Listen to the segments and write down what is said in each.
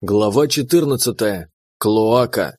Глава 14. Клоака.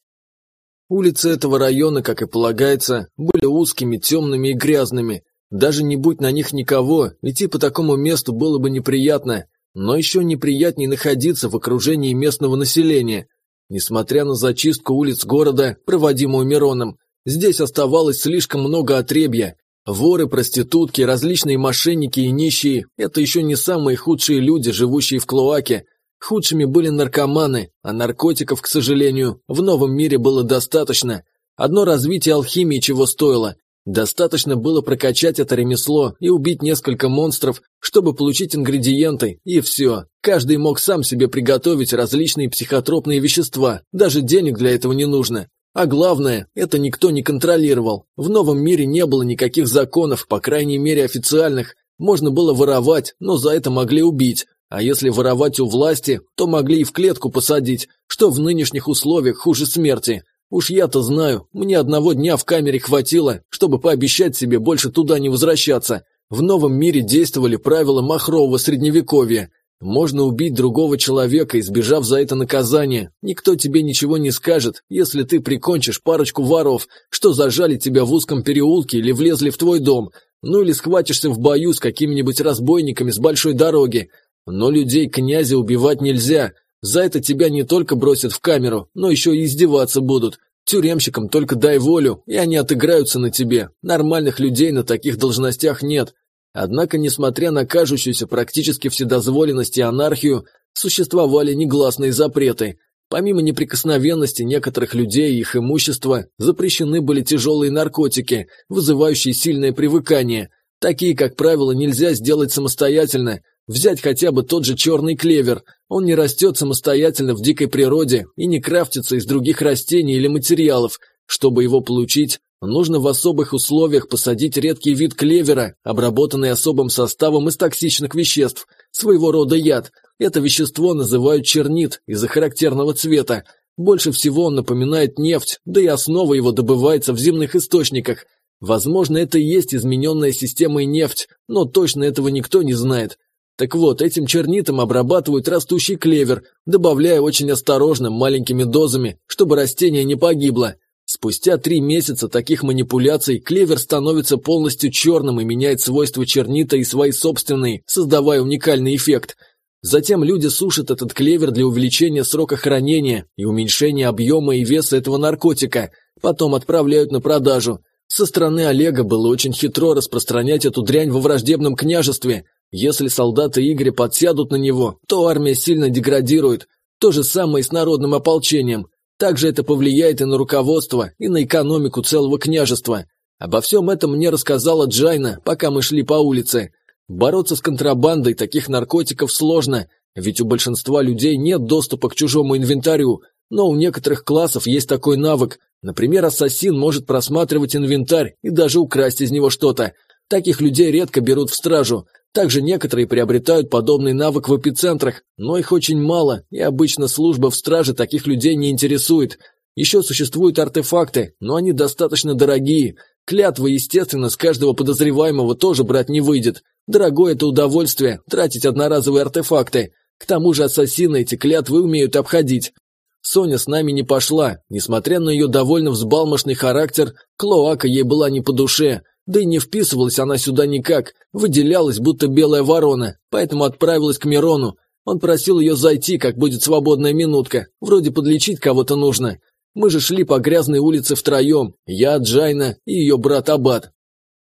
Улицы этого района, как и полагается, были узкими, темными и грязными. Даже не будь на них никого, идти по такому месту было бы неприятно, но еще неприятнее находиться в окружении местного населения. Несмотря на зачистку улиц города, проводимую Мироном, здесь оставалось слишком много отребья. Воры, проститутки, различные мошенники и нищие – это еще не самые худшие люди, живущие в Клоаке – Худшими были наркоманы, а наркотиков, к сожалению, в новом мире было достаточно. Одно развитие алхимии чего стоило. Достаточно было прокачать это ремесло и убить несколько монстров, чтобы получить ингредиенты, и все. Каждый мог сам себе приготовить различные психотропные вещества, даже денег для этого не нужно. А главное, это никто не контролировал. В новом мире не было никаких законов, по крайней мере официальных. Можно было воровать, но за это могли убить. А если воровать у власти, то могли и в клетку посадить, что в нынешних условиях хуже смерти. Уж я-то знаю, мне одного дня в камере хватило, чтобы пообещать себе больше туда не возвращаться. В новом мире действовали правила махрового средневековья. Можно убить другого человека, избежав за это наказания. Никто тебе ничего не скажет, если ты прикончишь парочку воров, что зажали тебя в узком переулке или влезли в твой дом. Ну или схватишься в бою с какими-нибудь разбойниками с большой дороги. Но людей князя убивать нельзя. За это тебя не только бросят в камеру, но еще и издеваться будут. Тюремщикам только дай волю, и они отыграются на тебе. Нормальных людей на таких должностях нет. Однако, несмотря на кажущуюся практически вседозволенность и анархию, существовали негласные запреты. Помимо неприкосновенности некоторых людей и их имущества, запрещены были тяжелые наркотики, вызывающие сильное привыкание. Такие, как правило, нельзя сделать самостоятельно, Взять хотя бы тот же черный клевер. Он не растет самостоятельно в дикой природе и не крафтится из других растений или материалов. Чтобы его получить, нужно в особых условиях посадить редкий вид клевера, обработанный особым составом из токсичных веществ, своего рода яд. Это вещество называют чернит из-за характерного цвета. Больше всего он напоминает нефть, да и основа его добывается в земных источниках. Возможно, это и есть измененная системой нефть, но точно этого никто не знает. Так вот, этим чернитом обрабатывают растущий клевер, добавляя очень осторожно, маленькими дозами, чтобы растение не погибло. Спустя три месяца таких манипуляций клевер становится полностью черным и меняет свойства чернита и свои собственные, создавая уникальный эффект. Затем люди сушат этот клевер для увеличения срока хранения и уменьшения объема и веса этого наркотика, потом отправляют на продажу. Со стороны Олега было очень хитро распространять эту дрянь во враждебном княжестве, если солдаты Игоря подсядут на него, то армия сильно деградирует. То же самое и с народным ополчением. Также это повлияет и на руководство, и на экономику целого княжества. Обо всем этом мне рассказала Джайна, пока мы шли по улице. Бороться с контрабандой таких наркотиков сложно, ведь у большинства людей нет доступа к чужому инвентарю, но у некоторых классов есть такой навык. Например, ассасин может просматривать инвентарь и даже украсть из него что-то. Таких людей редко берут в стражу, также некоторые приобретают подобный навык в эпицентрах, но их очень мало, и обычно служба в страже таких людей не интересует. Еще существуют артефакты, но они достаточно дорогие. Клятвы, естественно, с каждого подозреваемого тоже брать не выйдет. Дорогое это удовольствие, тратить одноразовые артефакты. К тому же ассасины эти клятвы умеют обходить. Соня с нами не пошла, несмотря на ее довольно взбалмошный характер, Клоака ей была не по душе, да и не вписывалась она сюда никак, выделялась, будто белая ворона, поэтому отправилась к Мирону. Он просил ее зайти, как будет свободная минутка, вроде подлечить кого-то нужно. Мы же шли по грязной улице втроем, я, Джайна и ее брат Абат.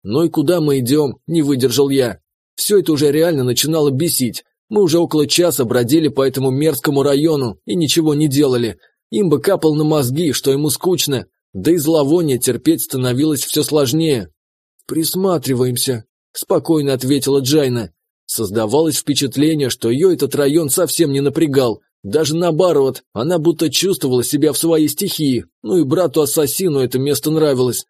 «Ну и куда мы идем?» – не выдержал я. Все это уже реально начинало бесить. Мы уже около часа бродили по этому мерзкому району и ничего не делали. Имба капал на мозги, что ему скучно, да и зловоние терпеть становилось все сложнее. «Присматриваемся», – спокойно ответила Джайна. Создавалось впечатление, что ее этот район совсем не напрягал. Даже наоборот, она будто чувствовала себя в своей стихии. Ну и брату-ассасину это место нравилось.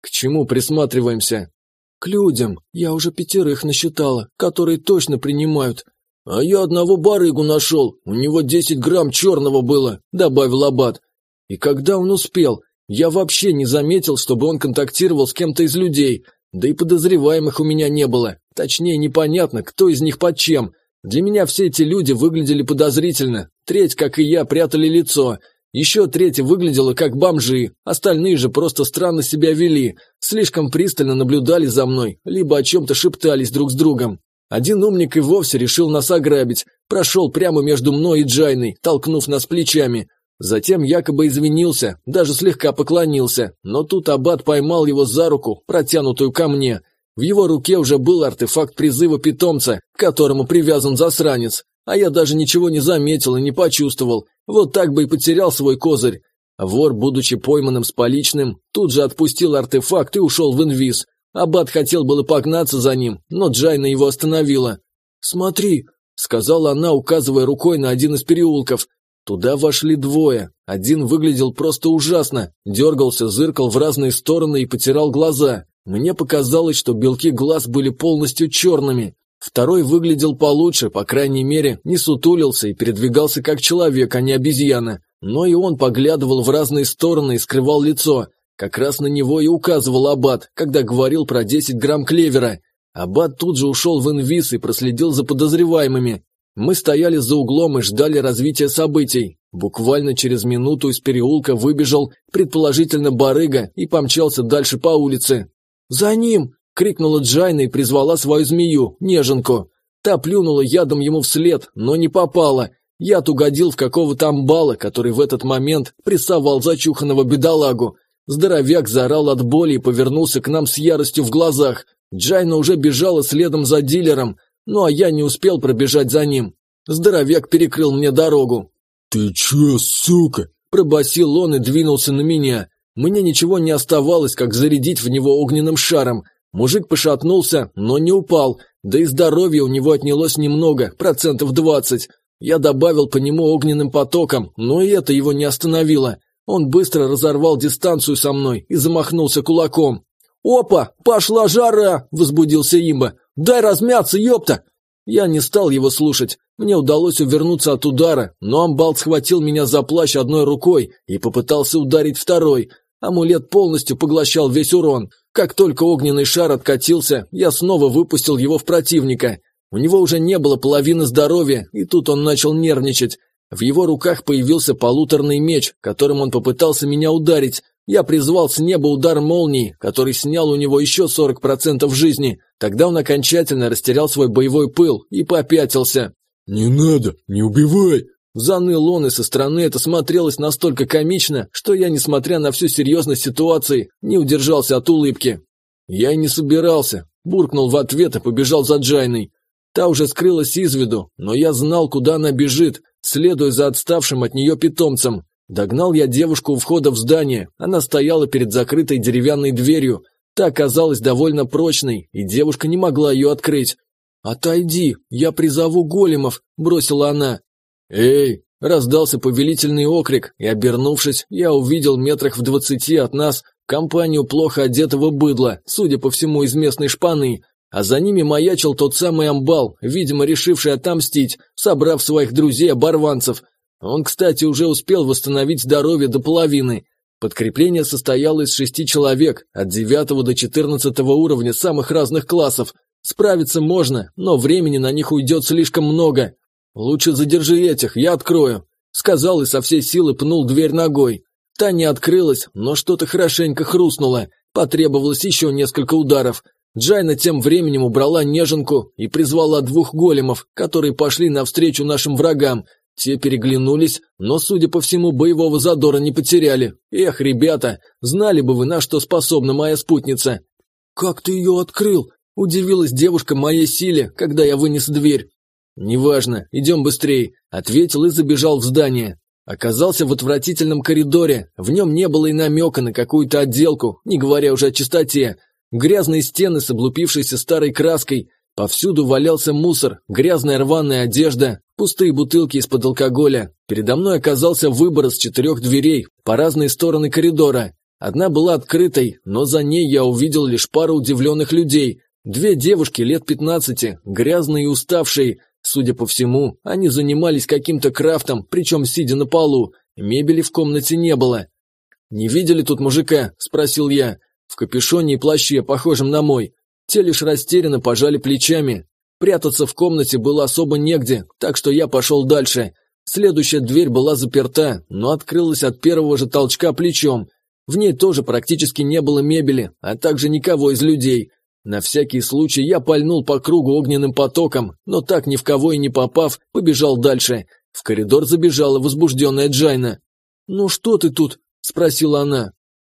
К чему присматриваемся? К людям. Я уже пятерых насчитала, которые точно принимают. А я одного барыгу нашел. У него десять грамм черного было, добавил Аббат. И когда он успел? Я вообще не заметил, чтобы он контактировал с кем-то из людей, да и подозреваемых у меня не было. Точнее, непонятно, кто из них под чем. Для меня все эти люди выглядели подозрительно. треть, как и я, прятали лицо. Еще треть выглядела как бомжи, остальные же просто странно себя вели, слишком пристально наблюдали за мной, либо о чем-то шептались друг с другом. Один умник и вовсе решил нас ограбить, прошел прямо между мной и Джайной, толкнув нас плечами. Затем якобы извинился, даже слегка поклонился, но тут Аббат поймал его за руку, протянутую ко мне. В его руке уже был артефакт призыва питомца, к которому привязан засранец, а я даже ничего не заметил и не почувствовал, вот так бы и потерял свой козырь. Вор, будучи пойманным с поличным, тут же отпустил артефакт и ушел в инвиз. Аббат хотел было погнаться за ним, но Джайна его остановила. «Смотри», — сказала она, указывая рукой на один из переулков, Туда вошли двое. Один выглядел просто ужасно, дергался, зыркал в разные стороны и потирал глаза. Мне показалось, что белки глаз были полностью черными. Второй выглядел получше, по крайней мере, не сутулился и передвигался как человек, а не обезьяна. Но и он поглядывал в разные стороны и скрывал лицо. Как раз на него и указывал Аббат, когда говорил про 10 грамм клевера. Аббат тут же ушел в инвиз и проследил за подозреваемыми. Мы стояли за углом и ждали развития событий. Буквально через минуту из переулка выбежал, предположительно, барыга и помчался дальше по улице. «За ним!» – крикнула Джайна и призвала свою змею, неженку. Та плюнула ядом ему вслед, но не попала. Яд угодил в какого-то амбала, который в этот момент прессовал зачуханного бедолагу. Здоровяк заорал от боли и повернулся к нам с яростью в глазах. Джайна уже бежала следом за дилером – ну а я не успел пробежать за ним. Здоровяк перекрыл мне дорогу. «Ты чё, сука?» – пробасил он и двинулся на меня. Мне ничего не оставалось, как зарядить в него огненным шаром. Мужик пошатнулся, но не упал, да и здоровья у него отнялось немного, процентов двадцать. Я добавил по нему огненным потоком, но и это его не остановило. Он быстро разорвал дистанцию со мной и замахнулся кулаком. «Опа! Пошла жара!» – возбудился имба. Дай размяться, ёпта!» Я не стал его слушать. Мне удалось увернуться от удара, но амбал схватил меня за плащ одной рукой и попытался ударить второй. Амулет полностью поглощал весь урон. Как только огненный шар откатился, я снова выпустил его в противника. У него уже не было половины здоровья, и тут он начал нервничать. В его руках появился полуторный меч, которым он попытался меня ударить, я призвал с неба удар молнии, который снял у него еще 40% жизни. Тогда он окончательно растерял свой боевой пыл и попятился. «Не надо, не убивай!» Заныл он, и со стороны это смотрелось настолько комично, что я, несмотря на всю серьезность ситуации, не удержался от улыбки. Я и не собирался, буркнул в ответ и побежал за Джайной. Та уже скрылась из виду, но я знал, куда она бежит, следуя за отставшим от нее питомцем. Догнал я девушку у входа в здание. Она стояла перед закрытой деревянной дверью. Та оказалась довольно прочной, и девушка не могла ее открыть. «Отойди, я призову големов», – бросила она. «Эй!» – раздался повелительный окрик, и, обернувшись, я увидел метрах в двадцати от нас компанию плохо одетого быдла, судя по всему, из местной шпаны, а за ними маячил тот самый амбал, видимо, решивший отомстить, собрав своих друзей-оборванцев, он, кстати, уже успел восстановить здоровье до половины. Подкрепление состояло из шести человек, от девятого до четырнадцатого уровня самых разных классов. Справиться можно, но времени на них уйдет слишком много. Лучше задержи этих, я открою. Сказал и со всей силы пнул дверь ногой. Та не открылась, но что-то хорошенько хрустнуло. Потребовалось еще несколько ударов. Джайна тем временем убрала неженку и призвала двух големов, которые пошли навстречу нашим врагам, те переглянулись, но, судя по всему, боевого задора не потеряли. Эх, ребята, знали бы вы, на что способна моя спутница. «Как ты ее открыл?» – удивилась девушка моей силе, когда я вынес дверь. «Неважно, идем быстрее», – ответил и забежал в здание. Оказался в отвратительном коридоре, в нем не было и намека на какую-то отделку, не говоря уже о чистоте. Грязные стены с облупившейся старой краской, повсюду валялся мусор, грязная рваная одежда, Пустые бутылки из-под алкоголя. Передо мной оказался выбор из четырех дверей по разные стороны коридора. Одна была открытой, но за ней я увидел лишь пару удивленных людей. Две девушки лет пятнадцати, грязные и уставшие. Судя по всему, они занимались каким-то крафтом, причем сидя на полу. Мебели в комнате не было. «Не видели тут мужика?» – спросил я. В капюшоне и плаще, похожем на мой. Те лишь растерянно пожали плечами. Прятаться в комнате было особо негде, так что я пошел дальше. Следующая дверь была заперта, но открылась от первого же толчка плечом. В ней тоже практически не было мебели, а также никого из людей. На всякий случай я пальнул по кругу огненным потоком, но так ни в кого и не попав, побежал дальше. В коридор забежала возбужденная Джайна. «Ну что ты тут?» – спросила она.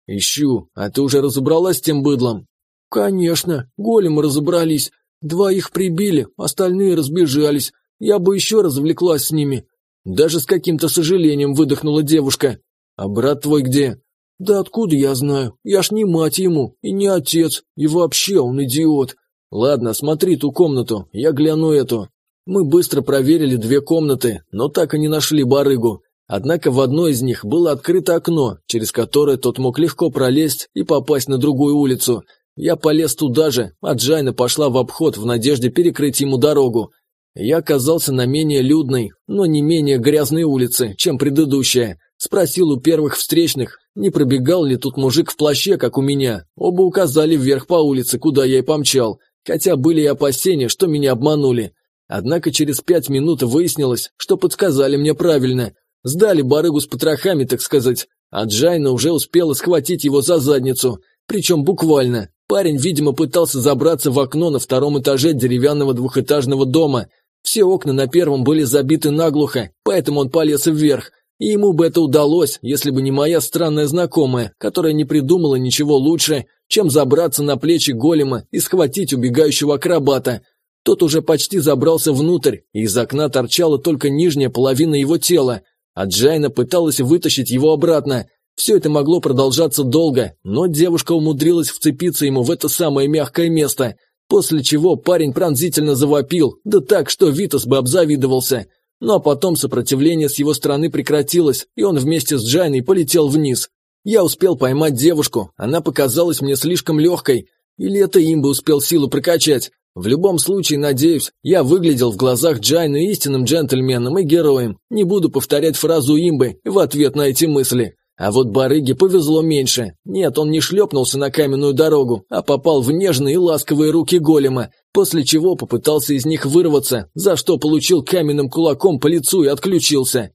«Ищу. А ты уже разобралась с тем быдлом?» «Конечно. Големы разобрались. Два их прибили, остальные разбежались. Я бы еще развлеклась с ними». Даже с каким-то сожалением выдохнула девушка. «А брат твой где?» «Да откуда я знаю? Я ж не мать ему, и не отец, и вообще он идиот». «Ладно, смотри ту комнату, я гляну эту». Мы быстро проверили две комнаты, но так и не нашли барыгу. Однако в одной из них было открыто окно, через которое тот мог легко пролезть и попасть на другую улицу. Я полез туда же, а Джайна пошла в обход в надежде перекрыть ему дорогу. Я оказался на менее людной, но не менее грязной улице, чем предыдущая. Спросил у первых встречных, не пробегал ли тут мужик в плаще, как у меня. Оба указали вверх по улице, куда я и помчал, хотя были и опасения, что меня обманули. Однако через пять минут выяснилось, что подсказали мне правильно. Сдали барыгу с потрохами, так сказать, а Джайна уже успела схватить его за задницу, причем буквально. Парень, видимо, пытался забраться в окно на втором этаже деревянного двухэтажного дома. Все окна на первом были забиты наглухо, поэтому он полез вверх. И ему бы это удалось, если бы не моя странная знакомая, которая не придумала ничего лучше, чем забраться на плечи голема и схватить убегающего акробата. Тот уже почти забрался внутрь, и из окна торчала только нижняя половина его тела – а Джайна пыталась вытащить его обратно. Все это могло продолжаться долго, но девушка умудрилась вцепиться ему в это самое мягкое место, после чего парень пронзительно завопил, да так, что Витас бы обзавидовался. Ну а потом сопротивление с его стороны прекратилось, и он вместе с Джайной полетел вниз. Я успел поймать девушку, она показалась мне слишком легкой, или это имба успел силу прокачать. В любом случае, надеюсь, я выглядел в глазах Джайны истинным джентльменом и героем. Не буду повторять фразу имбы в ответ на эти мысли. А вот барыге повезло меньше. Нет, он не шлепнулся на каменную дорогу, а попал в нежные и ласковые руки голема, после чего попытался из них вырваться, за что получил каменным кулаком по лицу и отключился.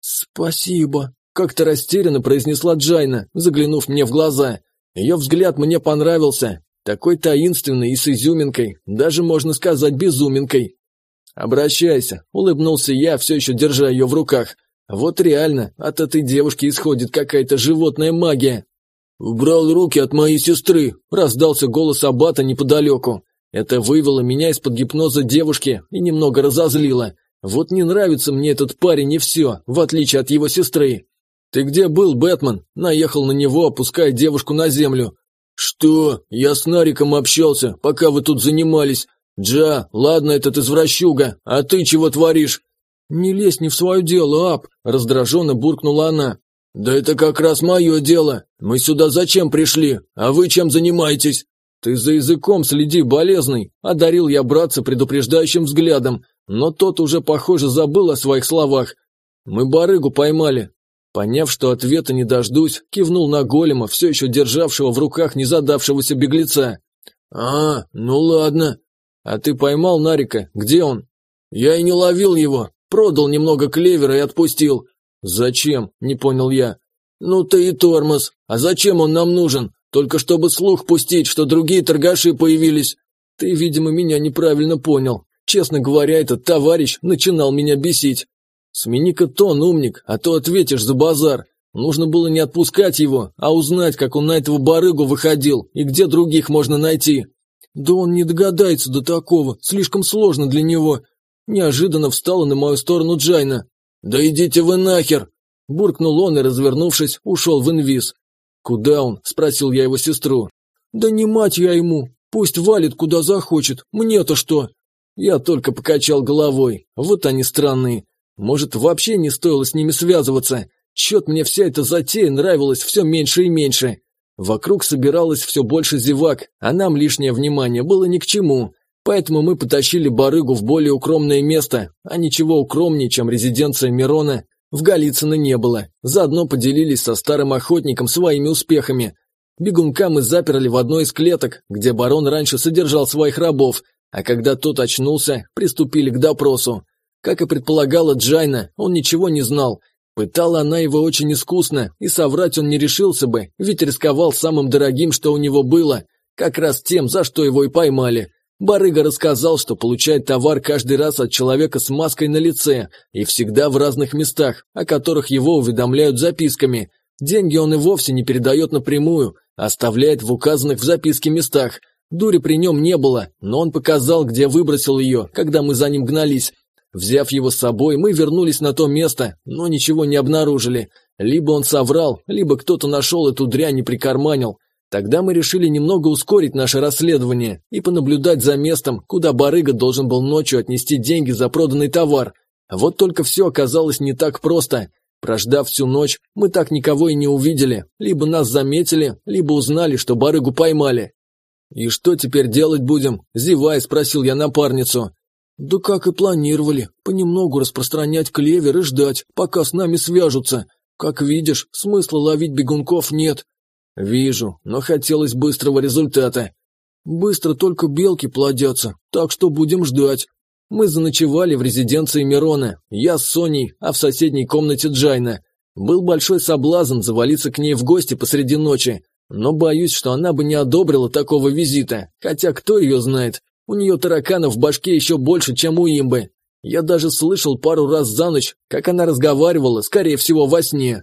«Спасибо», – как-то растерянно произнесла Джайна, заглянув мне в глаза. Ее взгляд мне понравился, такой таинственный и с изюминкой, даже можно сказать безуминкой. «Обращайся», – улыбнулся я, все еще держа ее в руках. «Вот реально, от этой девушки исходит какая-то животная магия». «Убрал руки от моей сестры», – раздался голос Аббата неподалеку. Это вывело меня из-под гипноза девушки и немного разозлило. Вот не нравится мне этот парень и все, в отличие от его сестры. «Ты где был, Бэтмен?» – наехал на него, опуская девушку на землю. «Что? Я с Нариком общался, пока вы тут занимались. Джа, ладно этот извращуга, а ты чего творишь?» «Не лезь не в свое дело, Ап!» – раздраженно буркнула она. «Да это как раз мое дело. Мы сюда зачем пришли? А вы чем занимаетесь?» «Ты за языком следи, болезный!» – одарил я братца предупреждающим взглядом, но тот уже, похоже, забыл о своих словах. «Мы барыгу поймали, Поняв, что ответа не дождусь, кивнул на голема, все еще державшего в руках незадавшегося беглеца. «А, ну ладно. А ты поймал Нарика? Где он?» «Я и не ловил его. Продал немного клевера и отпустил». «Зачем?» – не понял я. «Ну ты и тормоз. А зачем он нам нужен? Только чтобы слух пустить, что другие торгаши появились». «Ты, видимо, меня неправильно понял. Честно говоря, этот товарищ начинал меня бесить. «Смени-ка тон, умник, а то ответишь за базар. Нужно было не отпускать его, а узнать, как он на этого барыгу выходил и где других можно найти». «Да он не догадается до такого, слишком сложно для него». Неожиданно встала на мою сторону Джайна. «Да идите вы нахер!» Буркнул он и, развернувшись, ушел в инвиз. «Куда он?» – спросил я его сестру. «Да не мать я ему, пусть валит куда захочет, мне-то что?» Я только покачал головой, вот они странные. Может, вообще не стоило с ними связываться? Чет мне вся эта затея нравилась все меньше и меньше. Вокруг собиралось все больше зевак, а нам лишнее внимание было ни к чему. Поэтому мы потащили барыгу в более укромное место, а ничего укромнее, чем резиденция Мирона, в Голицыно не было. Заодно поделились со старым охотником своими успехами. Бегунка мы заперли в одной из клеток, где барон раньше содержал своих рабов, а когда тот очнулся, приступили к допросу. Как и предполагала Джайна, он ничего не знал. Пытала она его очень искусно, и соврать он не решился бы, ведь рисковал самым дорогим, что у него было, как раз тем, за что его и поймали. Барыга рассказал, что получает товар каждый раз от человека с маской на лице и всегда в разных местах, о которых его уведомляют записками. Деньги он и вовсе не передает напрямую, оставляет в указанных в записке местах. Дури при нем не было, но он показал, где выбросил ее, когда мы за ним гнались. Взяв его с собой, мы вернулись на то место, но ничего не обнаружили. Либо он соврал, либо кто-то нашел эту дрянь и прикарманил. Тогда мы решили немного ускорить наше расследование и понаблюдать за местом, куда барыга должен был ночью отнести деньги за проданный товар. Вот только все оказалось не так просто. Прождав всю ночь, мы так никого и не увидели. Либо нас заметили, либо узнали, что барыгу поймали. «И что теперь делать будем?» – зевая спросил я напарницу. «Да как и планировали, понемногу распространять клевер и ждать, пока с нами свяжутся. Как видишь, смысла ловить бегунков нет. «Вижу, но хотелось быстрого результата». «Быстро только белки плодятся, так что будем ждать». Мы заночевали в резиденции Мирона, я с Соней, а в соседней комнате Джайна. Был большой соблазн завалиться к ней в гости посреди ночи, но боюсь, что она бы не одобрила такого визита, хотя кто ее знает, у нее тараканов в башке еще больше, чем у имбы. Я даже слышал пару раз за ночь, как она разговаривала, скорее всего, во сне.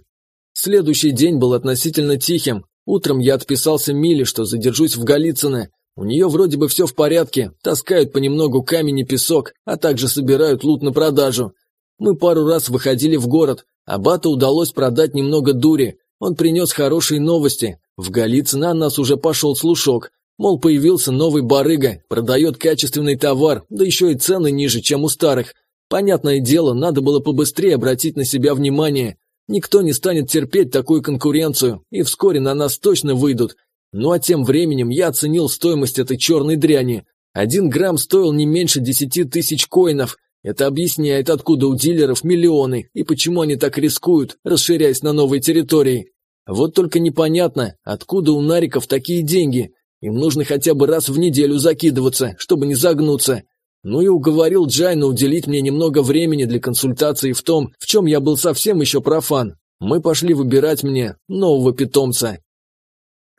Следующий день был относительно тихим, Утром я отписался Миле, что задержусь в Голицыно. У нее вроде бы все в порядке, таскают понемногу камень и песок, а также собирают лут на продажу. Мы пару раз выходили в город, а Бату удалось продать немного дури. Он принес хорошие новости. В Голицыно на нас уже пошел слушок. Мол, появился новый барыга, продает качественный товар, да еще и цены ниже, чем у старых. Понятное дело, надо было побыстрее обратить на себя внимание. Никто не станет терпеть такую конкуренцию, и вскоре на нас точно выйдут. Ну а тем временем я оценил стоимость этой черной дряни. Один грамм стоил не меньше десяти тысяч коинов. Это объясняет, откуда у дилеров миллионы и почему они так рискуют, расширяясь на новой территории. Вот только непонятно, откуда у нариков такие деньги. Им нужно хотя бы раз в неделю закидываться, чтобы не загнуться. Ну и уговорил Джайна уделить мне немного времени для консультации в том, в чем я был совсем еще профан. Мы пошли выбирать мне нового питомца.